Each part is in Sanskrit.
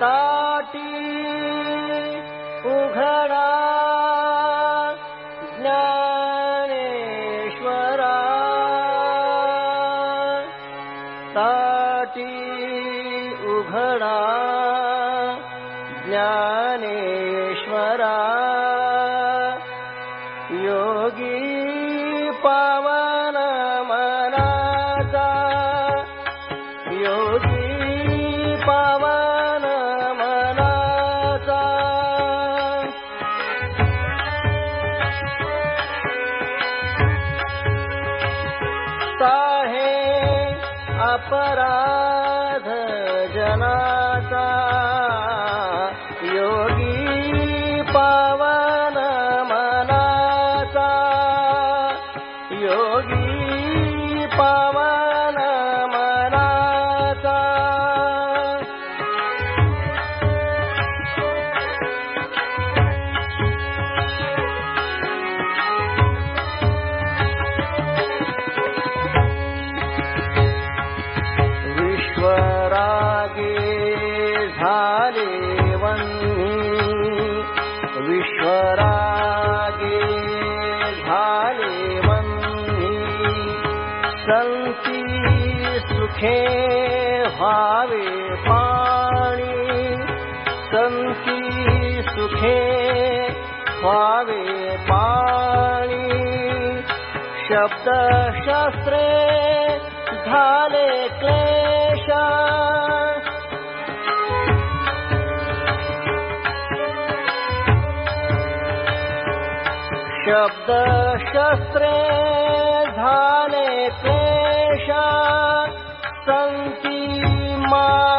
साटी उघडा ज्ञानेश्वरा। साटी उघडा ज्ञानेश्वरा। योगी पावन साहे अपराध जनाचा योगी पावन सुखे व्हावे पाणी संती सुखे व्हावे पाणी शब्दशास्त्रे झाले क्लेश। शब्दशस्त्रे झाले क्लेश सन्ति मानवा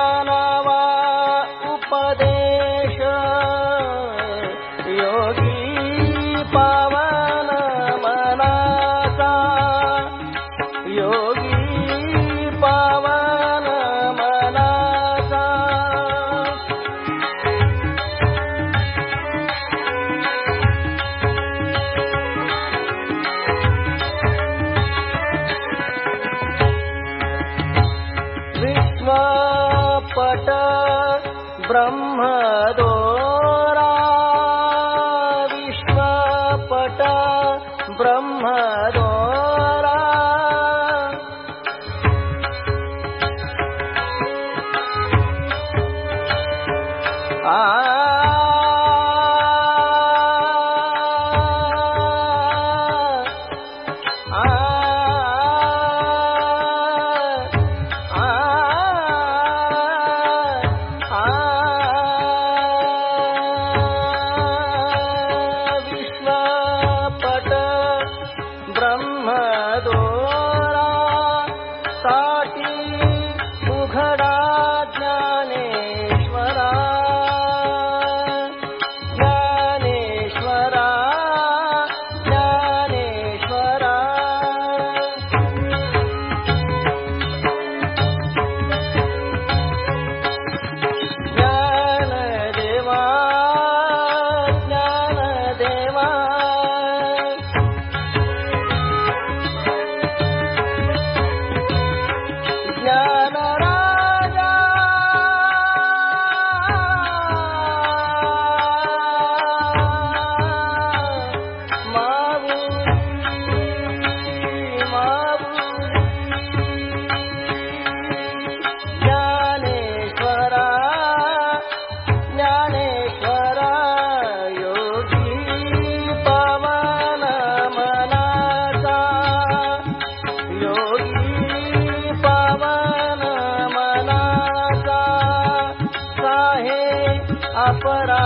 विश्वपट ब्रह्मदोरा विश्वपट ब्रह्मदोरा। विश्वपट अपराध